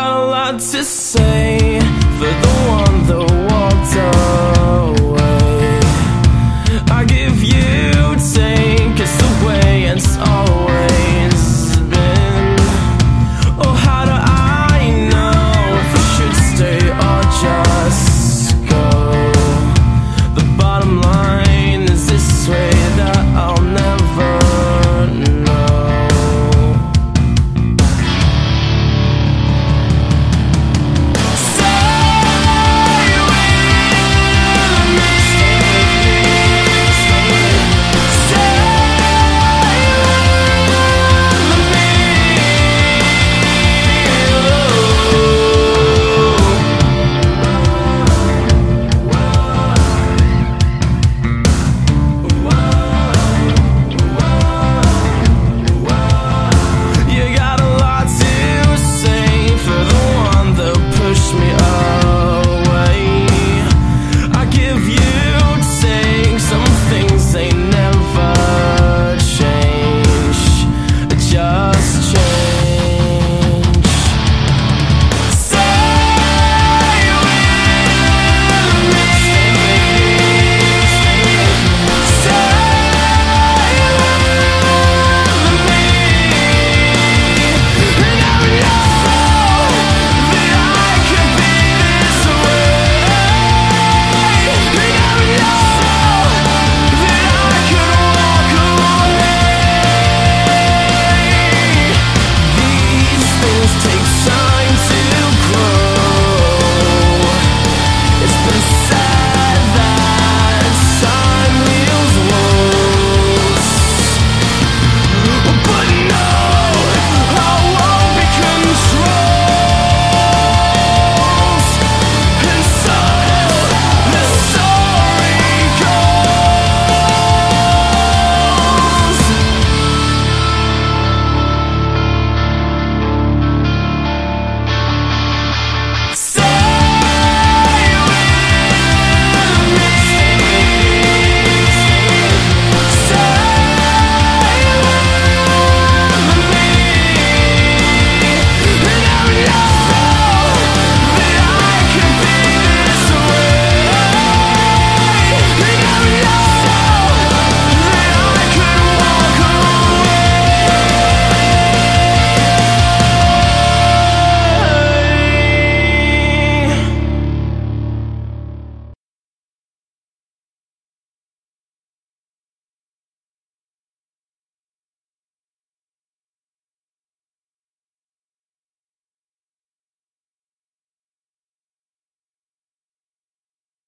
got a lot to say for the one that walked on.